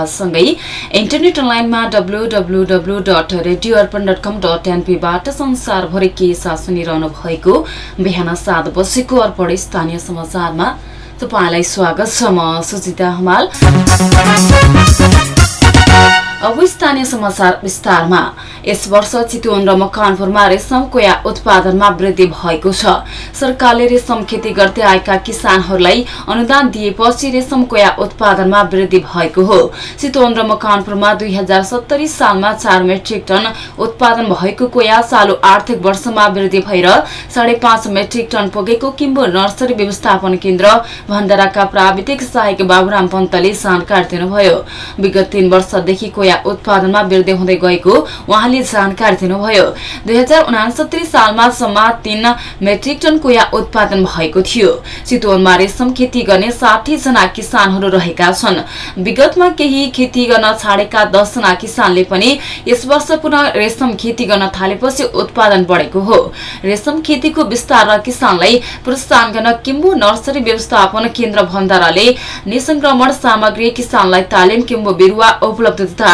सँगै इन्टरनेट अनलाइनमा W W W dot radio Arpan dot com dot एनपीबाट संसारभरि के साथ सुनिरहनु भएको बिहान सात बजेको अर्पण स्थानीय समाचारमा तपाईँलाई स्वागत छ म सुजिता हमाल। अब समाचार विस्तारमा। यस वर्ष चितवन र मकवानपुरमा रेशम कोया उत्पादनमा वृद्धि भएको छ। सरकारले रेशम खेती गर्दै आएका किसानहरूलाई अनुदान दिएपछि रेशम कोया उत्पादनमा वृद्धि भएको हो। चितवन र मकवानपुरमा दुई हजार सत्तरी सालमा चार मेट्रिक टन उत्पादन भएको कोया चालु आर्थिक वर्षमा वृद्धि भएर साढे मेट्रिक टन पुगेको किम्बु नर्सरी व्यवस्थापन केन्द्र भण्डाराका प्राविधिक सहायक बाबुराम पन्तले जानकारी दिनुभयो। विगत तीन वर्षदेखि कोया उत्पादनमा वृद्धि हुँदै गएको उहाँले जानकारी दिनुभयो। दुई सालमा सम्म तीन मेट्रिक टन कोया उत्पादन भएको थियो। चितवनमा रेशम खेती गर्ने साठी जना किसानहरू रहेका छन्। विगतमा केही खेती गर्न छाडेका दस जना किसानले पनि यस वर्ष पुनः रेशम खेती गर्न थालेपछि उत्पादन बढेको हो। रेशम खेतीको विस्तार र किसानलाई प्रोत्साहन गर्न किम्बु नर्सरी व्यवस्थापन केन्द्र भण्डाराले निसंक्रमण सामग्री किसानलाई तालिम किम्बु बिरुवा उपलब्धता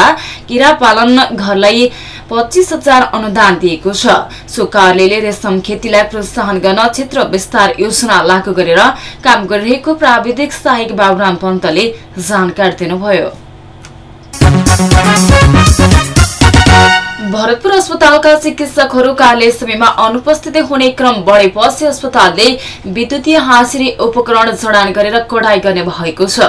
किरा पालन घरलाई पच्चिस हजार अनुदान दिएको छ। सो कार्यालयले रेशम खेतीलाई प्रोत्साहन गर्न क्षेत्र विस्तार योजना लागू गरेर काम गरिरहेको प्राविधिक सहायक बाबुराम पन्तले जानकारी दिनुभयो। भरतपुर अस्पतालका चिकित्सकहरू कार्य समयमा अनुपस्थिति हुने क्रम बढेपछि अस्पतालले विद्युतीय हाजिरी उपकरण जडान गरेर कडाई गर्ने भएको छ।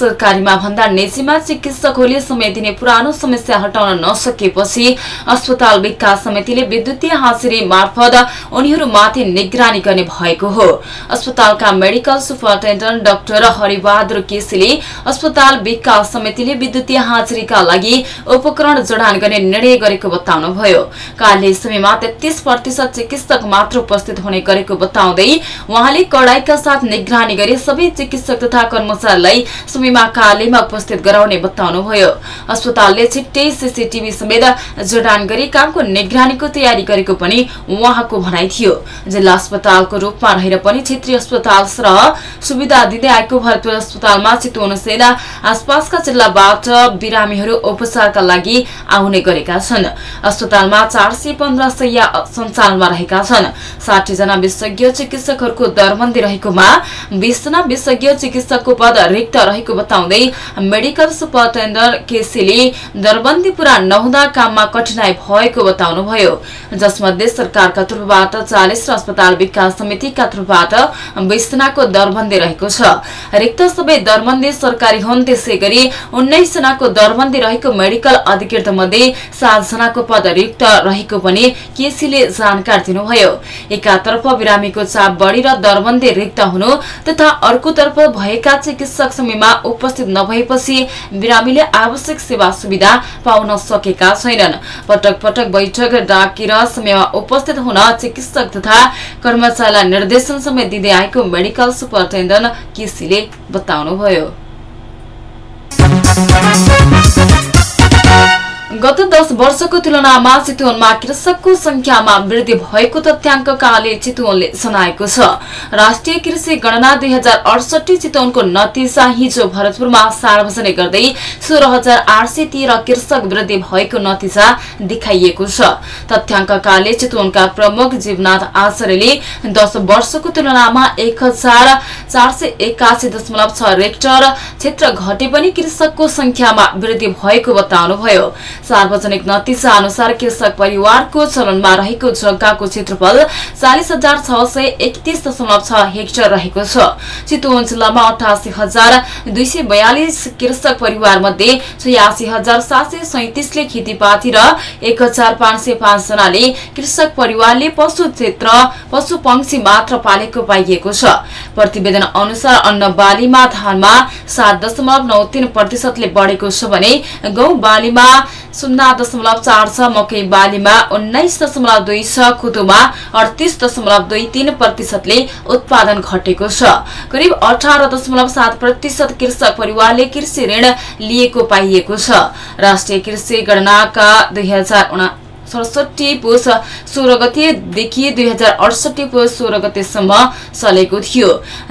सरकारीमा भन्दा निजीमा चिकित्सकहरूले समय दिने पुरानो समस्या हटाउन नसकेपछि अस्पताल विकास समितिले विद्युतीय हाजिरी मार्फत उनीहरूमाथि निगरानी गर्ने भएको हो। अस्पतालका मेडिकल सुपरिन्टेण्डेन्ट डाक्टर हरिबहादुर केसीले अस्पताल विकास समितिले विद्युतीय हाजिरीका लागि उपकरण जडान गर्ने निर्णय गरेको बताउनुभयो कार्य समयमा तेत्तीस प्रतिशत चिकित्सक मात्र उपस्थित हुने गरेको बताउँदै उहाँले कडाईका साथ निगरानी गरी सबै चिकित्सक तथा कर्मचारीलाई समयमा कार्यालयमा उपस्थित गराउने बताउनुभयो अस्पतालले छिट्टै सीसीटीभी समेत जडान गरी कामको निगरानीको तयारी गरेको पनि उहाँको भनाइ थियो। जिल्ला अस्पतालको रूपमा रहेर पनि क्षेत्रीय अस्पताल सुविधा दिँदै आएको भरतपुर अस्पतालमा चितवन सेना आसपासका जिल्लाबाट बिरामीहरू उपचारका लागि आउने गरेका छन्। अस्पतालमा चार सय पन्ध्र सय सञ्चालनमा रहेका छन्। साठी जना विशेषज्ञ चिकित्सकहरूको दरबन्दी रहेकोमा बीसजना विशेषज्ञ चिकित्सकको पद रिक्त रहेको बताउँदै मेडिकल सुपरिन्टेण्डेन्ट केसीले दरबन्दी पूरा नहुँदा काममा कठिनाई भएको बताउनुभयो। जसमध्ये सरकारका तर्फबाट चालिस र अस्पताल विकास समितिका तर्फबाट बीसजनाको दरबन्दी रहेको छ। रिक्त सबै दरबन्दी सरकारी हुन् त्यसै गरी उन्नाइस जनाको दरबन्दी रहेको मेडिकल अधिकृत मध्ये सात जनाको पद रिक्त रहेको पनि केसीले जानकारी दिनुभयो। एकातर्फ बिरामीको चाप बढ़ी र दरबन्दी रिक्त हुनु तथा अर्कोतर्फ भएका चिकित्सक समयमा उपस्थित नभएपछि बिरामीले आवश्यक सेवा सुविधा पाउन सकेका छैनन्। पटक पटक बैठक डाकेर समयमा उपस्थित हुन चिकित्सक तथा कर्मचारीलाई निर्देशन समय दिँदै आएको मेडिकल सुपरिन्टेण्डेन्ट केसीले बताउनुभयो। गत दस वर्षको तुलनामा चितवनमा कृषकको संख्यामा वृद्धि भएको तथ्याङ्ककाले चितवनले जनाएको छ। राष्ट्रिय कृषि गणना दुई हजार अडसठी चितवनको नतिजा हिजो भरतपुरमा सार्वजनिक गर्दै सोह्र हजार आठ सय तेह्र कृषक वृद्धि भएको नतिजा देखाइएको छ। तथ्याङ्ककाले चितवनका प्रमुख जीवनाथ आचार्यले दस वर्षको तुलनामा एक हजार क्षेत्र घटे पनि कृषकको संख्यामा वृद्धि भएको बताउनुभयो। सार्वजनिक नतिजा अनुसार कृषक परिवारको चलनमा रहेको जग्गाको क्षेत्रफल चालिस हजार छ सय एकतिस दशमलव छ हेक्टर रहेको छ। चितवन जिल्लामा अठासी हजार दुई सय बयालिस कृषक परिवार मध्ये छयासी हजार सात सय सैतिसले खेतीपाती र एक हजार पाँच सय पाँच जनाले कृषक परिवारले पशु क्षेत्र पशु पंक्षी मात्र पालेको पाइएको छ। प्रतिवेदन अनुसार अन्न बालीमा धानमा सात दशमलव नौ तीन प्रतिशतले बढेको छ भने गहुँ बालीमा शून्य दशमलव चार छ मकै बालीमा उन्नाइस दशमलव दुई छ कुदुमा अडतिस दशमलव दुई तीन प्रतिशतले उत्पादन घटेको छ। करिब अठार दशमलव सात प्रतिशत कृषक परिवारले कृषि ऋण लिएको पाइएको छ। राष्ट्रिय कृषि गणनाका दुई हजार सडसठी पुष सोह्र गतेदेखि दुई हजार अडसठी पुष सोह्र गतेसम्म चलेको थियो।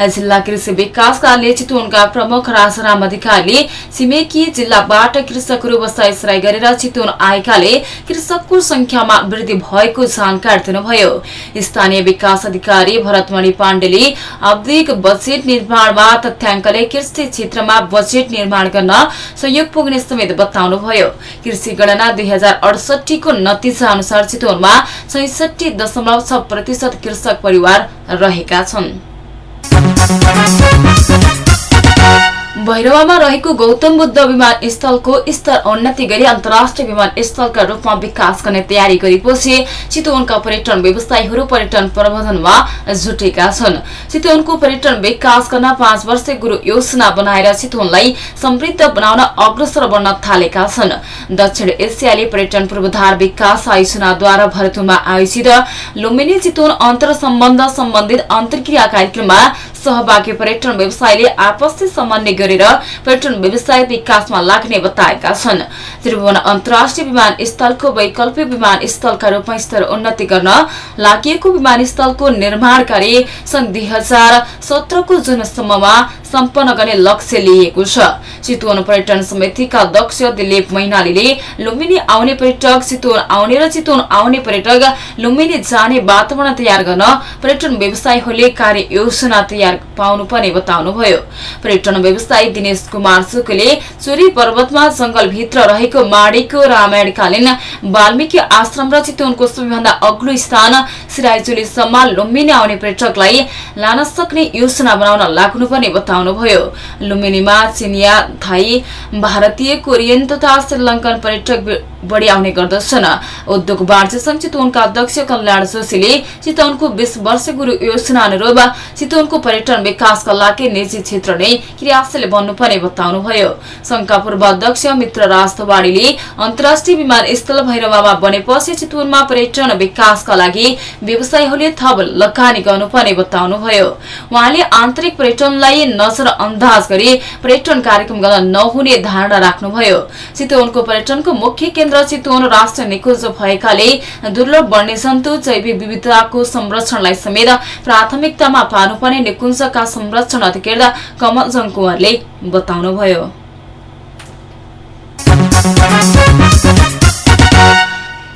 जिल्ला कृषि विकास कार्यालय चितवनका प्रमुख राजाराम अधिकारीले छिमेकी जिल्लाबाट कृषकहरू बसाइसराई गरेर चितवन आएकाले कृषकको संख्यामा वृद्धि भएको जानकारी दिनुभयो। स्थानीय विकास अधिकारी भरतमणि पाण्डेले आवधिक बजेट निर्माणमा तथ्याङ्कले कृषि क्षेत्रमा बजेट निर्माण गर्न सहयोग पुग्ने समेत बताउनुभयो। कृषि गणना दुई हजार अडसठीको नतिजा अनुसार चितवनमा छैसठी दशमलव छ प्रतिशत कृषक परिवार रहेका छन्। भैरवामा रहेको गौतम बुद्ध विमानस्थलको स्तर उन्नति गरी अन्तर्राष्ट्रिय विमानस्थलका रूपमा विकास गर्ने तयारी गरेपछि चितवनका पर्यटन व्यवसायीहरू पर्यटन प्रबन्धनमा जुटेका छन्। चितवनको पर्यटन विकास गर्न पाँच वर्ष गुरु योजना बनाएर चितवनलाई समृद्ध बनाउन अग्रसर बन्न थालेका छन्। दक्षिण एसियाली पर्यटन पूर्वाधार विकास आयोजनाद्वारा भरतपुरमा आयोजित लुम्बिनी चितवन अन्तर सम्बन्ध सम्बन्धित अन्तर्क्रिया कार्यक्रममा सहभागी पर्यटन व्यवसायले आपसी समन्वय गरेर पर्यटन व्यवसाय विकासमा लाग्ने बताएका छन्। त्रिभुवन अन्तर्राष्ट्रिय विमानस्थलको वैकल्पिक विमानस्थलका रूपमा स्तर उन्नति गर्न लागि विमानस्थलको निर्माण कार्य सन् दुई हजार सत्रको जुनसम्ममा सम्पन्न गर्ने लक्ष्य लिएको छ। चितवन पर्यटन समितिका अध्यक्ष दिलीप मैनालीले लुम्बिनी आउने पर्यटक चितवन आउने र चितवन आउने पर्यटक लुम्बिनी जाने वातावरण तयार गर्न पर्यटन व्यवसायीहरूले कार्य योजना तयार पाउनुपर्ने बताउनुभयो। पर्यटन व्यवसायी दिनेश कुमार सुकले चोरी पर्वतमा जंगलभित्र रहेको माडीको रामायणकालीन वाल्मीकि आश्रम र चितवनको सबैभन्दा अग्लो स्थान सिराइचुलीसम्म लुम्बिनी आउने पर्यटकलाई लान सक्ने योजना बनाउन लाग्नुपर्ने बताउनुभयो लुम्बिनीमा चिनिया थाई भारतीय कोरियन तथा श्रीलङ्कन पर्यटक बढी आउने गर्दछन्। उद्योग वाणिज्य संघ चितवनका अध्यक्ष कल्याण जोशीले चितवनको बीस वर्ष गुरु योजना अनुरूप चितवनको पर्यटन विकासका लागि निजी क्षेत्र नै क्रियाशील बन्नुपर्ने बताउनुभयो। संघका पूर्व अध्यक्ष मित्र राज थवाडीले अन्तर्राष्ट्रिय विमानस्थल भैरवामा बनेपछि चितवनमा पर्यटन विकासका लागि व्यवसायीहरूले थप लगानी गर्नुपर्ने बताउनुभयो। उहाँले आन्तरिक पर्यटनलाई नजर अन्दाज गरी पर्यटन कार्यक्रम गर्न नहुने धारणा राख्नुभयो। चितवनको पर्यटनको मुख्य केन्द्र चितवन राष्ट्र निकुञ्ज भएकाले दुर्लभ वन्यजन्तु जैविक विविधताको संरक्षणलाई समेत प्राथमिकतामा पार्नुपर्ने निकुञ्जका संरक्षण अधिकृत कमल कुँवरले बताउनुभयो।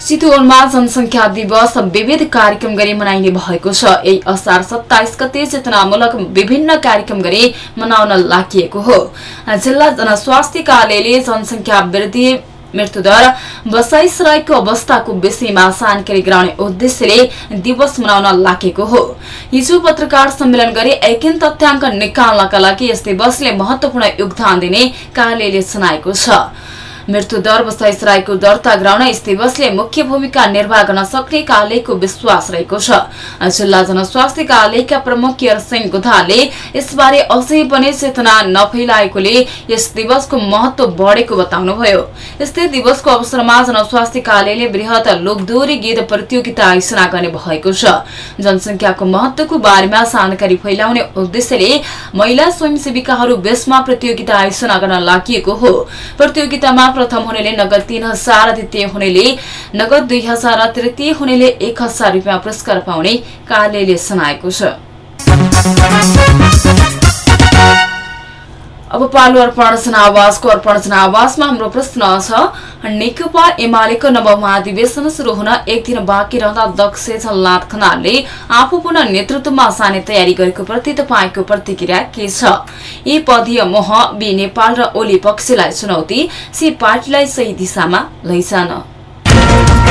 चितवनमा जनसङ्ख्या दिवस विविध कार्यक्रम गरी मनाइने भएको छ। यही असार सत्ताइस गते चेतनामूलक विभिन्न कार्यक्रम गरी मनाउन लागि हो। जिल्ला जनस्वास्थ्य कार्यालयले जनसङ्ख्या वृद्धि मृत्युदर बसाइसराईको अवस्थाको विषयमा जानकारी गराउने उद्देश्यले दिवस मनाउन लागेको हो। हिजो पत्रकार सम्मेलन गरी एकिन तथ्याङ्क निकाल्नका लागि यस दिवसले महत्वपूर्ण योगदान दिने कार्यालयले जनाएको छ। मृत्यु दर बसाइसराईको दर्ता गराउन यस दिवसले मुख्य भूमिका निर्वाह गर्न सक्ने कार्यालयको विश्वास रहेको छ। जिल्ला जनस्वास्थ्य कार्यालयका प्रमुख केयर सिंह गुधाले यसबारे अझै पनि चेतना नफैलाएकोले यस दिवसको महत्व बढेको बताउनुभयो। यस्तै दिवसको अवसरमा जनस्वास्थ्य कार्यालयले वृहत लोकदोरी गीत प्रतियोगिता आयोजना गर्ने भएको छ। जनसंख्याको महत्वको बारेमा जानकारी फैलाउने उद्देश्यले महिला स्वयंसेविकाहरू बेसमा प्रतियोगिता आयोजना गर्न लागि हो। प्रतियोगितामा प्रथम हुनेले नगद तीन हजार द्वितीय हुनेले नगद दुई हजार तृतीय हुनेले एक हजार रुपियाँ पुरस्कार पाउने कार्यालयले जनाएको छ अब पालु अर्पण जनावासको अर्पण जनावासमा हाम्रो प्रश्न छ नेकपा एमालेको नव महाधिवेशन शुरू हुन एक दिन बाँकी रहँदा दक्ष झलनाथ खनालले आफू पुनः नेतृत्वमा जाने तयारी गरेको प्रति तपाईँको प्रतिक्रिया के छ? ए पदीय मोह बी नेपाल र ओली पक्षलाई चुनौती सी पार्टीलाई सही दिशामा लैजान।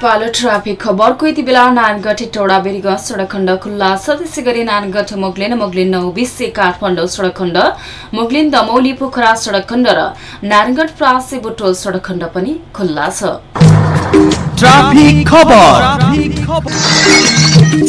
पालो ट्राफिक खबरको यति बेला नानगढ टोडा बेरीगंज सडक खण्ड खुल्ला छ। त्यसै गरी नानगढ मोगलिन मोगलिन नौ बिसे काठमाडौँ सडक खण्ड मोगलिन दमौली पोखरा सडक खण्ड र नारायणगढ प्रासे बुटोल सडक खण्ड पनि खुल्ला छ।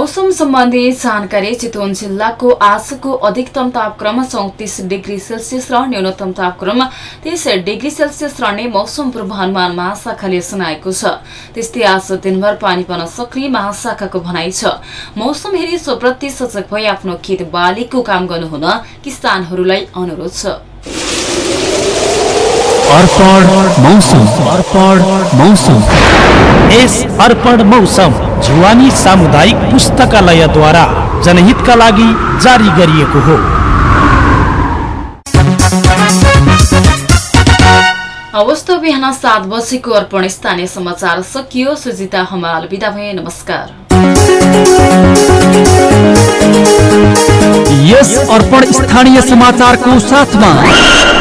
मौसम सम्बन्धी जानकारी चितवन जिल्लाको आजको अधिकतम तापक्रम चौतिस डिग्री सेल्सियस र न्यूनतम तापक्रम तीस डिग्री सेल्सियस रहने मौसम पूर्वानुमान महाशाखाले सुनाएको छ। त्यस्तै आज दिनभर पानी पर्न सक्ने महाशाखाको भनाइ छ। मौसम हेरी सोप्रति सजग भई आफ्नो खेत बालीको काम गर्नुहुन किसानहरूलाई अनुरोध छ। अर्पण मौसम। अर्पण मौसम। यस अर्पण मौसम जुवानी सामुदायिक पुस्तकालयद्वारा जनहितका लागि जारी गरिएको हो। अवस्था बिहान सात बजेको अर्पण स्थानीय समाचार सकियो। सुजिता हमाल बिदा भए नमस्कार। यस अर्पण स्थानीय समाचारको साथमा